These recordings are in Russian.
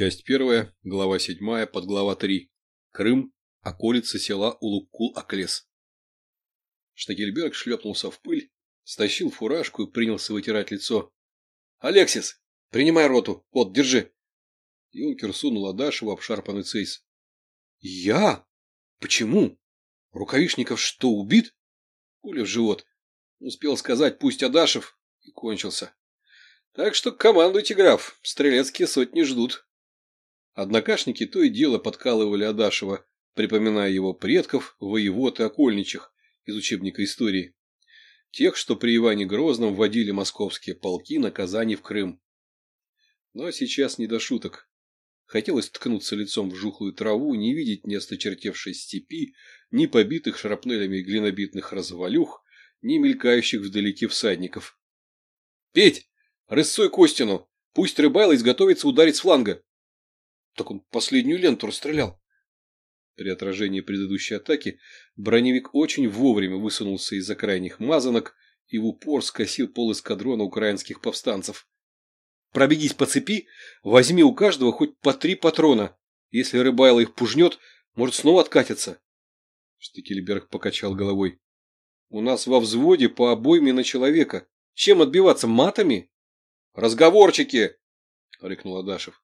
Часть первая, глава седьмая, подглава три. Крым, околица села Улуккул-Аклес. Штакельберг шлепнулся в пыль, стащил фуражку и принялся вытирать лицо. — Алексис, принимай роту. Вот, держи. Юнкер сунул Адашеву обшарпанный цейс. — Я? Почему? Рукавишников что, убит? Пуля в живот. Успел сказать, пусть Адашев, и кончился. Так что командуйте, граф, стрелецкие сотни ждут. Однокашники то и дело подкалывали Адашева, припоминая его предков, воевод и окольничих из учебника истории. Тех, что при Иване Грозном вводили московские полки на Казани в Крым. Но сейчас не до шуток. Хотелось ткнуться лицом в жухлую траву, не видеть ни осточертевшей степи, ни побитых шрапнелями глинобитных развалюх, ни мелькающих вдалеке всадников. — Петь! Рысцой Костину! Пусть Рыбайло изготовится ударить с фланга! Так он последнюю ленту расстрелял. При отражении предыдущей атаки броневик очень вовремя высунулся из-за крайних мазанок и в упор скосил пол эскадрона украинских повстанцев. Пробегись по цепи, возьми у каждого хоть по три патрона. Если рыбайло их пужнет, может снова откатиться. Штекельберг покачал головой. У нас во взводе по обойме на человека. Чем отбиваться, матами? Разговорчики! рыкнул Адашев.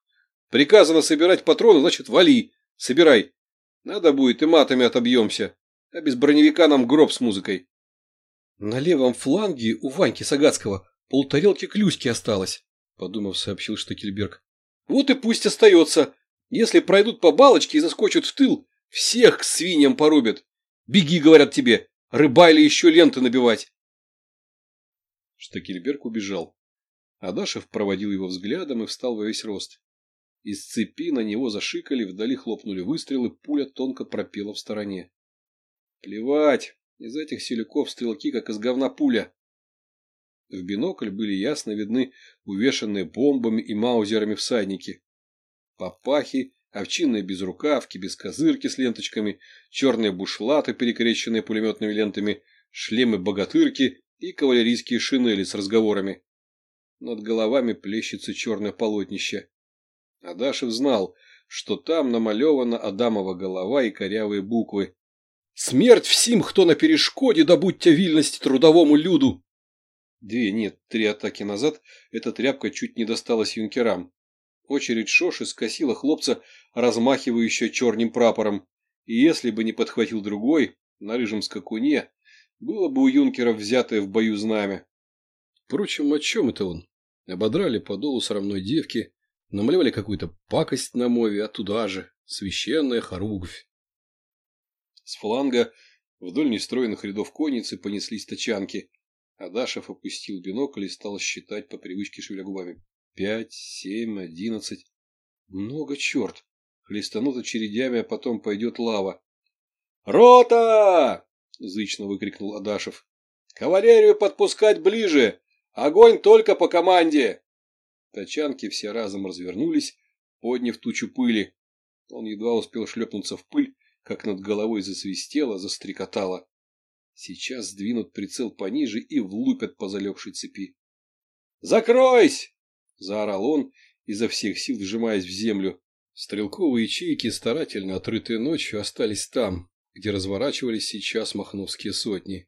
Приказано собирать патроны, значит, вали. Собирай. Надо будет, и матами отобьемся. А без броневика нам гроб с музыкой. На левом фланге у Ваньки Сагатского полтарелки клюськи осталось. Подумав, сообщил Штекельберг. Вот и пусть остается. Если пройдут по балочке и заскочат в тыл, всех к свиньям порубят. Беги, говорят тебе, рыбали еще ленты набивать. Штекельберг убежал. Адашев проводил его взглядом и встал во весь рост. Из цепи на него зашикали, вдали хлопнули выстрелы, пуля тонко пропела в стороне. Плевать, из этих селюков стрелки, как из говна пуля. В бинокль были ясно видны увешанные бомбами и маузерами всадники. Папахи, овчинные безрукавки, без козырки с ленточками, черные бушлаты, перекрещенные пулеметными лентами, шлемы-богатырки и кавалерийские шинели с разговорами. Над головами плещется черное полотнище. Адашев знал, что там намалевана Адамова голова и корявые буквы. «Смерть всем, кто на перешкоде, да будьте вильности трудовому люду!» Две, нет, три атаки назад эта тряпка чуть не досталась юнкерам. Очередь Шоши скосила хлопца, размахивающего черным прапором, и если бы не подхватил другой, на рыжем скакуне, было бы у юнкеров взятое в бою знамя. Впрочем, о чем это он? Ободрали подолу срамной девки, намалевали какую-то пакость на мове, а туда же священная хоругвь. С фланга вдоль нестроенных рядов конницы понеслись тачанки, Адашев опустил бинокль и стал считать по привычке шевеля губами. Пять, семь, одиннадцать. Много черт. Хлестанут очередями, а потом пойдет лава. «Рота!» — зычно выкрикнул Адашев. «Кавалерию подпускать ближе! Огонь только по команде!» Тачанки все разом развернулись, подняв тучу пыли. Он едва успел шлепнуться в пыль, как над головой засвистело, застрекотало. Сейчас сдвинут прицел пониже и влупят по залегшей цепи. «Закройсь!» – заорал он, изо всех сил вжимаясь в землю. Стрелковые ячейки, старательно отрытые ночью, остались там, где разворачивались сейчас махновские сотни.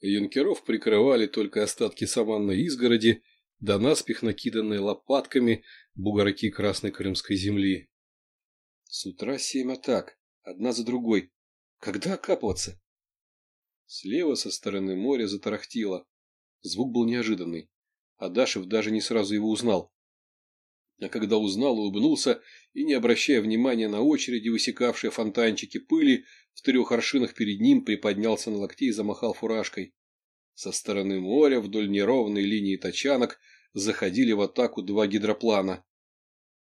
Юнкеров прикрывали только остатки саманной изгороди, да наспех накиданные лопатками бугорки Красной Крымской земли. С утра семь атак, одна за другой. Когда окапываться? Слева со стороны моря затарахтело. Звук был неожиданный. Адашев даже не сразу его узнал. А когда узнал, улыбнулся и, не обращая внимания на очереди, высекавшие фонтанчики пыли, в трех аршинах перед ним приподнялся на локте и замахал фуражкой. Со стороны моря вдоль неровной линии тачанок заходили в атаку два гидроплана.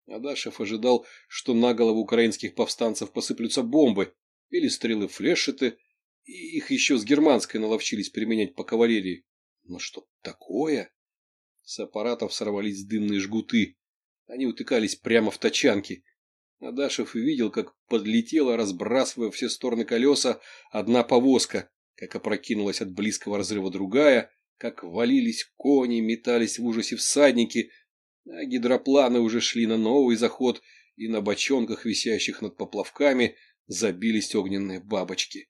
Адашев ожидал, что на голову украинских повстанцев посыплются бомбы или стрелы флешеты, и их еще с германской наловчились применять по кавалерии. Но что такое? С аппаратов сорвались дымные жгуты. Они утыкались прямо в тачанки. Адашев увидел, как подлетела, разбрасывая все стороны колеса, одна повозка, как опрокинулась от близкого разрыва другая, как валились кони, метались в ужасе всадники. А гидропланы уже шли на новый заход, и на бочонках, висящих над поплавками, забились огненные бабочки.